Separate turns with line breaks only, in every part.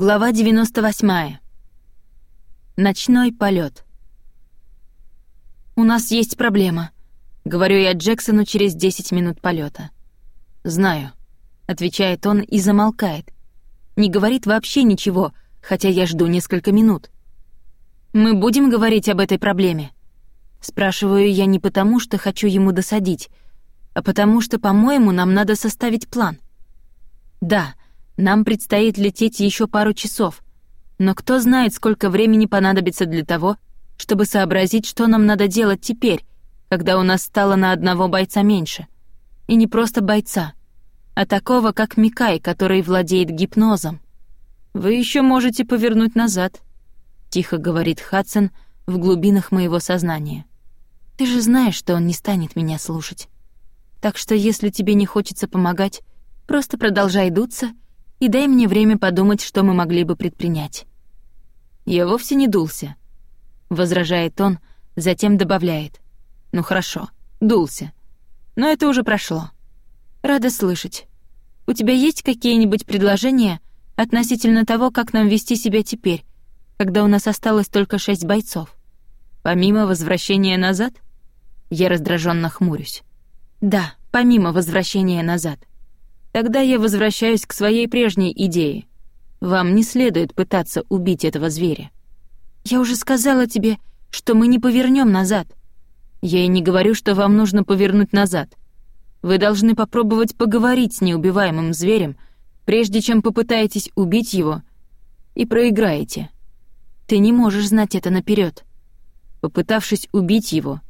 Глава 98. Ночной полет. «У нас есть проблема», — говорю я Джексону через 10 минут полета. «Знаю», — отвечает он и замолкает. Не говорит вообще ничего, хотя я жду несколько минут. «Мы будем говорить об этой проблеме?» Спрашиваю я не потому, что хочу ему досадить, а потому что, по-моему, нам надо составить план. «Да», — нам предстоит лететь еще пару часов, но кто знает, сколько времени понадобится для того, чтобы сообразить, что нам надо делать теперь, когда у нас стало на одного бойца меньше. И не просто бойца, а такого, как Микай, который владеет гипнозом. «Вы еще можете повернуть назад», — тихо говорит Хадсон в глубинах моего сознания. «Ты же знаешь, что он не станет меня слушать. Так что если тебе не хочется помогать, просто продолжай дуться — и дай мне время подумать, что мы могли бы предпринять». «Я вовсе не дулся», — возражает он, затем добавляет. «Ну хорошо, дулся. Но это уже прошло. Рада слышать. У тебя есть какие-нибудь предложения относительно того, как нам вести себя теперь, когда у нас осталось только шесть бойцов? Помимо возвращения назад?» Я раздраженно хмурюсь. «Да, помимо возвращения назад. Тогда я возвращаюсь к своей прежней идее. Вам не следует пытаться убить этого зверя. Я уже сказала тебе, что мы не повернем назад. Я и не говорю, что вам нужно повернуть назад. Вы должны попробовать поговорить с неубиваемым зверем, прежде чем попытаетесь убить его, и проиграете. Ты не можешь знать это наперед. Попытавшись убить его,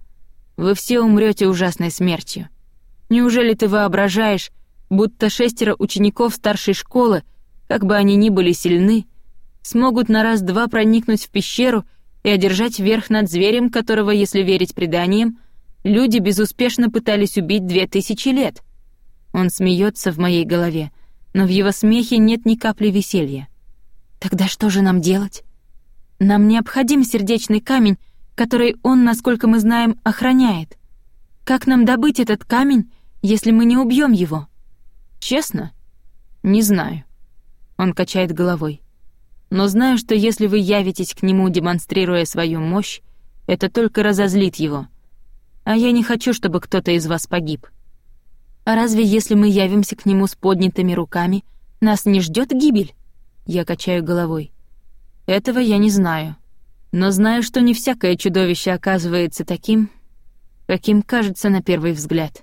вы все умрете ужасной смертью. Неужели ты воображаешь, будто шестеро учеников старшей школы, как бы они ни были сильны, смогут на раз-два проникнуть в пещеру и одержать верх над зверем, которого, если верить преданиям, люди безуспешно пытались убить две тысячи лет. Он смеется в моей голове, но в его смехе нет ни капли веселья. Тогда что же нам делать? Нам необходим сердечный камень, который он, насколько мы знаем, охраняет. Как нам добыть этот камень, если мы не убьем его? Честно? Не знаю. Он качает головой. Но знаю, что если вы явитесь к нему, демонстрируя свою мощь, это только разозлит его. А я не хочу, чтобы кто-то из вас погиб. А разве если мы явимся к нему с поднятыми руками, нас не ждет гибель? Я качаю головой. Этого я не знаю. Но знаю, что не всякое чудовище оказывается таким, каким кажется на первый взгляд.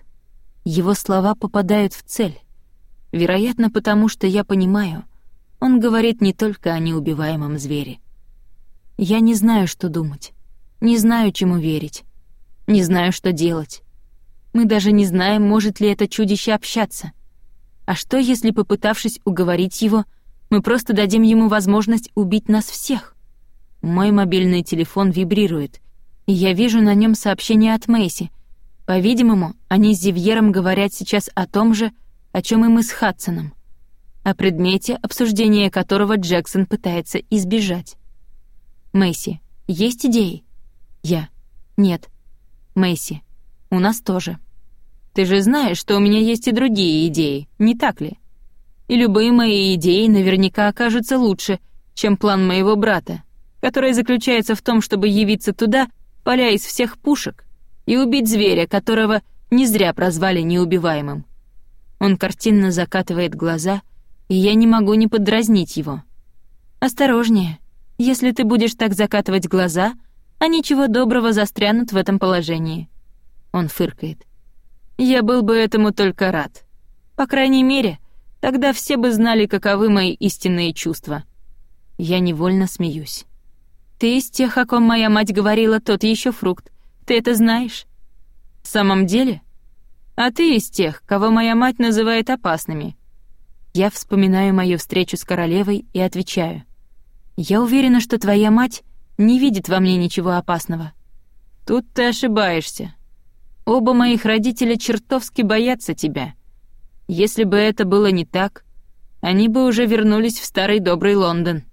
Его слова попадают в цель. Вероятно, потому что я понимаю, он говорит не только о неубиваемом звере. Я не знаю, что думать, не знаю, чему верить, не знаю, что делать. Мы даже не знаем, может ли это чудище общаться. А что, если, попытавшись уговорить его, мы просто дадим ему возможность убить нас всех? Мой мобильный телефон вибрирует, и я вижу на нем сообщение от Мэйси. По-видимому, они с Зивьером говорят сейчас о том же, о чем и мы с Хадсоном, о предмете, обсуждения которого Джексон пытается избежать. Мэйси, есть идеи? Я. Нет. Мэйси, у нас тоже. Ты же знаешь, что у меня есть и другие идеи, не так ли? И любые мои идеи наверняка окажутся лучше, чем план моего брата, который заключается в том, чтобы явиться туда, поля из всех пушек, и убить зверя, которого не зря прозвали неубиваемым. Он картинно закатывает глаза, и я не могу не подразнить его. «Осторожнее. Если ты будешь так закатывать глаза, они чего доброго застрянут в этом положении». Он фыркает. «Я был бы этому только рад. По крайней мере, тогда все бы знали, каковы мои истинные чувства». Я невольно смеюсь. «Ты из тех, о ком моя мать говорила, тот еще фрукт. Ты это знаешь?» «В самом деле?» А ты из тех, кого моя мать называет опасными. Я вспоминаю мою встречу с королевой и отвечаю. Я уверена, что твоя мать не видит во мне ничего опасного. Тут ты ошибаешься. Оба моих родителя чертовски боятся тебя. Если бы это было не так, они бы уже вернулись в старый добрый Лондон.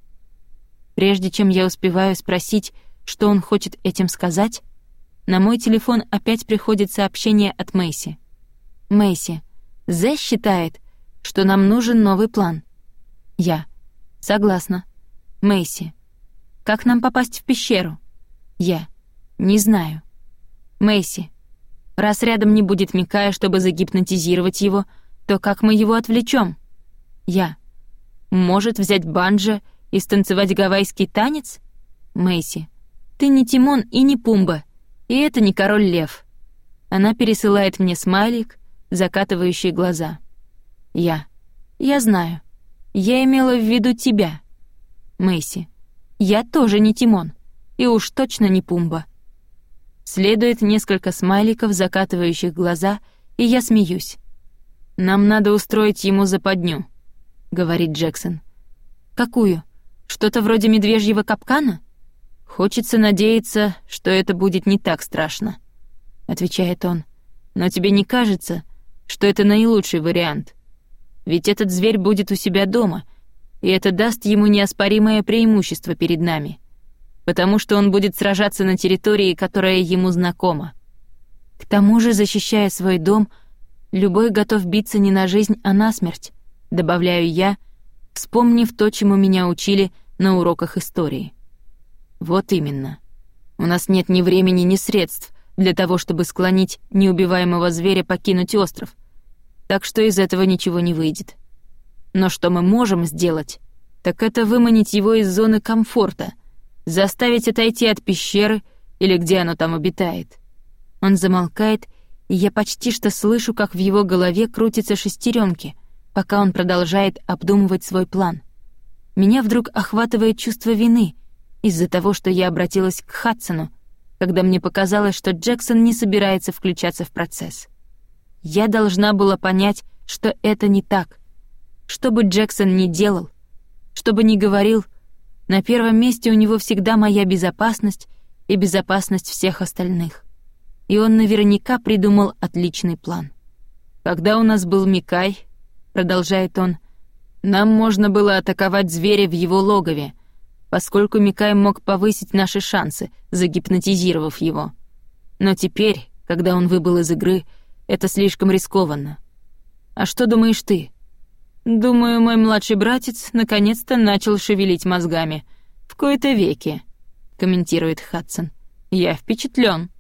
Прежде чем я успеваю спросить, что он хочет этим сказать, на мой телефон опять приходит сообщение от Мэйси. Мэйси. Зе считает, что нам нужен новый план. Я. Согласна. Мэйси. Как нам попасть в пещеру? Я. Не знаю. Мэйси. Раз рядом не будет Микая, чтобы загипнотизировать его, то как мы его отвлечем? Я. Может взять банджо и станцевать гавайский танец? Мэйси. Ты не Тимон и не Пумба, и это не король лев. Она пересылает мне смайлик, закатывающий глаза. Я. Я знаю. Я имела в виду тебя. Мэйси. Я тоже не Тимон, и уж точно не Пумба. Следует несколько смайликов, закатывающих глаза, и я смеюсь. «Нам надо устроить ему западню», — говорит Джексон. «Какую? Что-то вроде медвежьего капкана?» «Хочется надеяться, что это будет не так страшно», — отвечает он. «Но тебе не кажется, что это наилучший вариант? Ведь этот зверь будет у себя дома, и это даст ему неоспоримое преимущество перед нами потому что он будет сражаться на территории, которая ему знакома. К тому же, защищая свой дом, любой готов биться не на жизнь, а на смерть, добавляю я, вспомнив то, чему меня учили на уроках истории. Вот именно. У нас нет ни времени, ни средств для того, чтобы склонить неубиваемого зверя покинуть остров, так что из этого ничего не выйдет. Но что мы можем сделать, так это выманить его из зоны комфорта — заставить отойти от пещеры или где оно там обитает. Он замолкает, и я почти что слышу, как в его голове крутятся шестеренки, пока он продолжает обдумывать свой план. Меня вдруг охватывает чувство вины из-за того, что я обратилась к Хадсону, когда мне показалось, что Джексон не собирается включаться в процесс. Я должна была понять, что это не так. Что бы Джексон ни делал, что бы ни говорил, на первом месте у него всегда моя безопасность и безопасность всех остальных. И он наверняка придумал отличный план. «Когда у нас был Микай», — продолжает он, — «нам можно было атаковать зверя в его логове, поскольку Микай мог повысить наши шансы, загипнотизировав его. Но теперь, когда он выбыл из игры, это слишком рискованно. А что думаешь ты?» Думаю, мой младший братец наконец-то начал шевелить мозгами. В кои-то веки, комментирует Хадсон. Я впечатлен.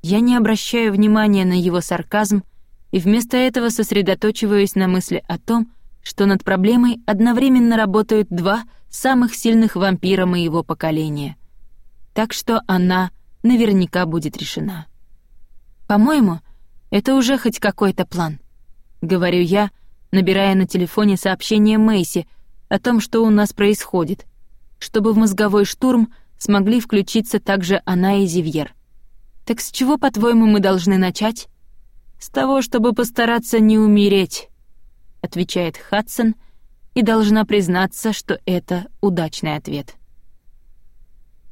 Я не обращаю внимания на его сарказм и вместо этого сосредоточиваюсь на мысли о том, что над проблемой одновременно работают два самых сильных вампира моего поколения. Так что она наверняка будет решена. По-моему, это уже хоть какой-то план, говорю я, набирая на телефоне сообщение Мэйси о том, что у нас происходит, чтобы в мозговой штурм смогли включиться также она и Зивьер. «Так с чего, по-твоему, мы должны начать?» «С того, чтобы постараться не умереть», — отвечает Хадсон, и должна признаться, что это удачный ответ.